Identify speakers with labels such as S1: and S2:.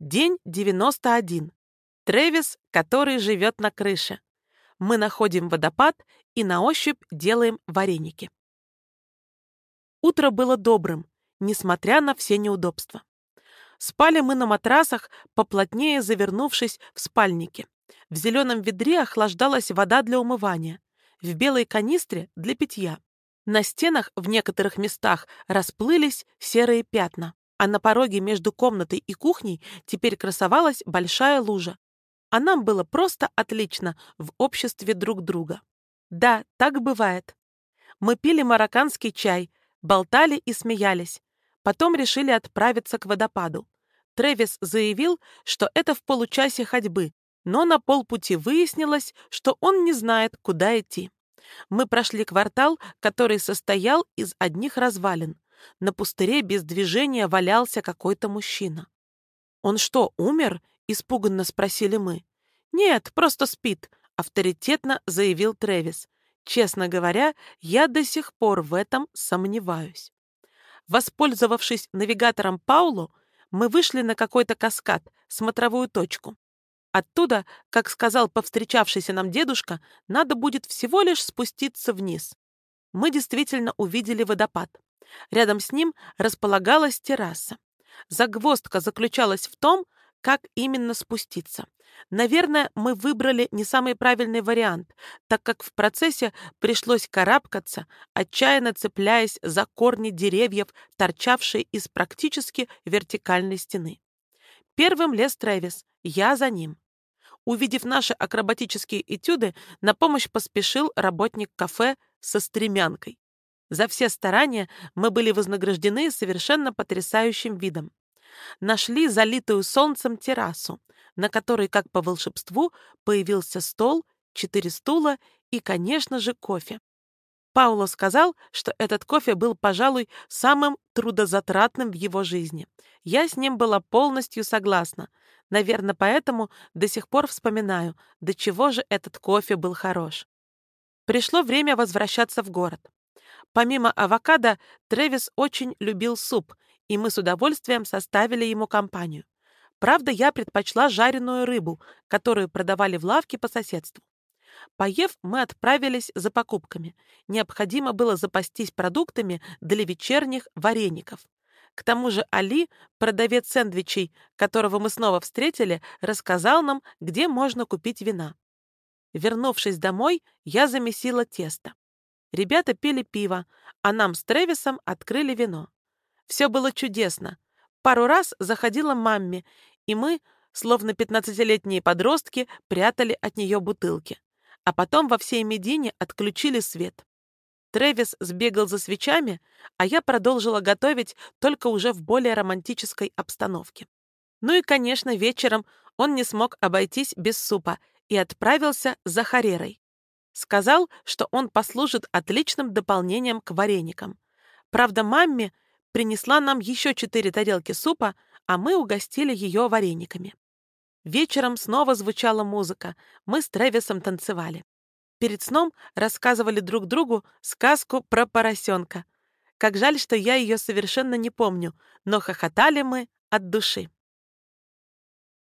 S1: День 91. Трэвис, который живет на крыше. Мы находим водопад и на ощупь делаем вареники. Утро было добрым, несмотря на все неудобства. Спали мы на матрасах, поплотнее завернувшись в спальники. В зеленом ведре охлаждалась вода для умывания, в белой канистре для питья. На стенах в некоторых местах расплылись серые пятна, а на пороге между комнатой и кухней теперь красовалась большая лужа. А нам было просто отлично в обществе друг друга. Да, так бывает. Мы пили марокканский чай, болтали и смеялись. Потом решили отправиться к водопаду. Трэвис заявил, что это в получасе ходьбы, но на полпути выяснилось, что он не знает, куда идти. Мы прошли квартал, который состоял из одних развалин. На пустыре без движения валялся какой-то мужчина. «Он что, умер?» — испуганно спросили мы. «Нет, просто спит», — авторитетно заявил Трэвис. «Честно говоря, я до сих пор в этом сомневаюсь». Воспользовавшись навигатором Паулу, мы вышли на какой-то каскад, смотровую точку. Оттуда, как сказал повстречавшийся нам дедушка, надо будет всего лишь спуститься вниз. Мы действительно увидели водопад. Рядом с ним располагалась терраса. Загвоздка заключалась в том, как именно спуститься. Наверное, мы выбрали не самый правильный вариант, так как в процессе пришлось карабкаться, отчаянно цепляясь за корни деревьев, торчавшие из практически вертикальной стены. Первым лез Трэвис, я за ним. Увидев наши акробатические этюды, на помощь поспешил работник кафе со стремянкой. За все старания мы были вознаграждены совершенно потрясающим видом. Нашли залитую солнцем террасу, на которой, как по волшебству, появился стол, четыре стула и, конечно же, кофе. Пауло сказал, что этот кофе был, пожалуй, самым трудозатратным в его жизни. Я с ним была полностью согласна. Наверное, поэтому до сих пор вспоминаю, до чего же этот кофе был хорош. Пришло время возвращаться в город. Помимо авокадо, Тревис очень любил суп, и мы с удовольствием составили ему компанию. Правда, я предпочла жареную рыбу, которую продавали в лавке по соседству. Поев, мы отправились за покупками. Необходимо было запастись продуктами для вечерних вареников. К тому же Али, продавец сэндвичей, которого мы снова встретили, рассказал нам, где можно купить вина. Вернувшись домой, я замесила тесто. Ребята пили пиво, а нам с Тревисом открыли вино. Все было чудесно. Пару раз заходила мамме, и мы, словно пятнадцатилетние подростки, прятали от нее бутылки а потом во всей Медине отключили свет. Трэвис сбегал за свечами, а я продолжила готовить только уже в более романтической обстановке. Ну и, конечно, вечером он не смог обойтись без супа и отправился за Харерой. Сказал, что он послужит отличным дополнением к вареникам. Правда, мамме принесла нам еще четыре тарелки супа, а мы угостили ее варениками. Вечером снова звучала музыка, мы с Трэвисом танцевали. Перед сном рассказывали друг другу сказку про поросенка. Как жаль, что я ее совершенно не помню, но хохотали мы от души.